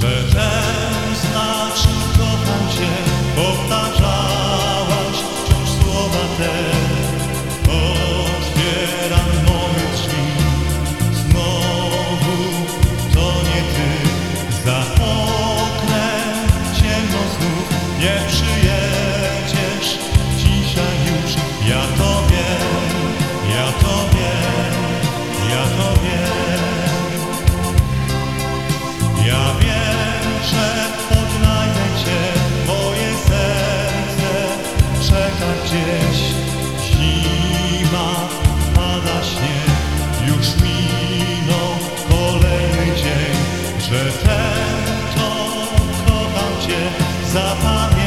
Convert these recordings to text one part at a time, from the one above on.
church. upon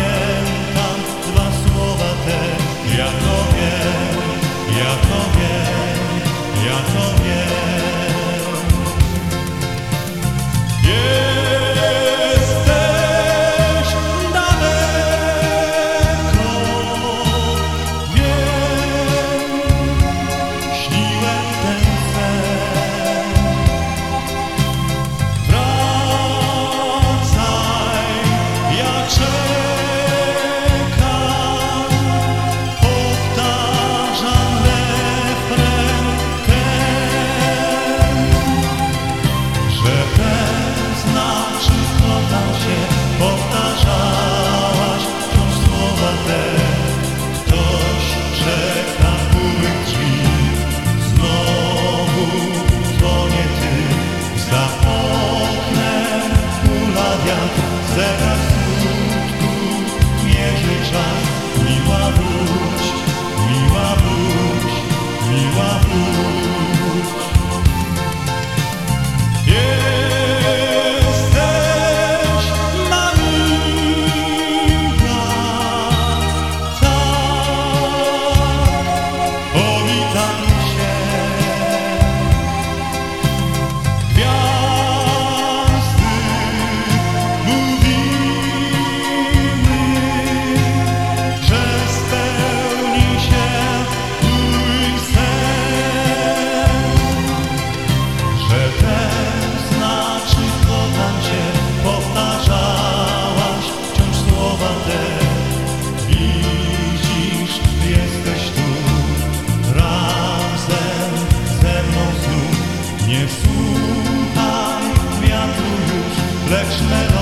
Next at all.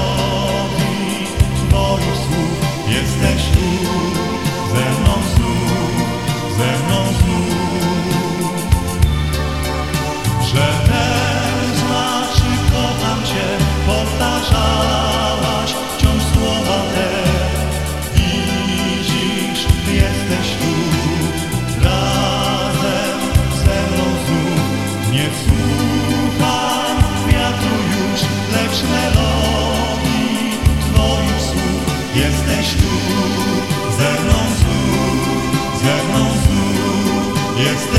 Jesteś tu, ze mną znów, ze mną znów, jesteś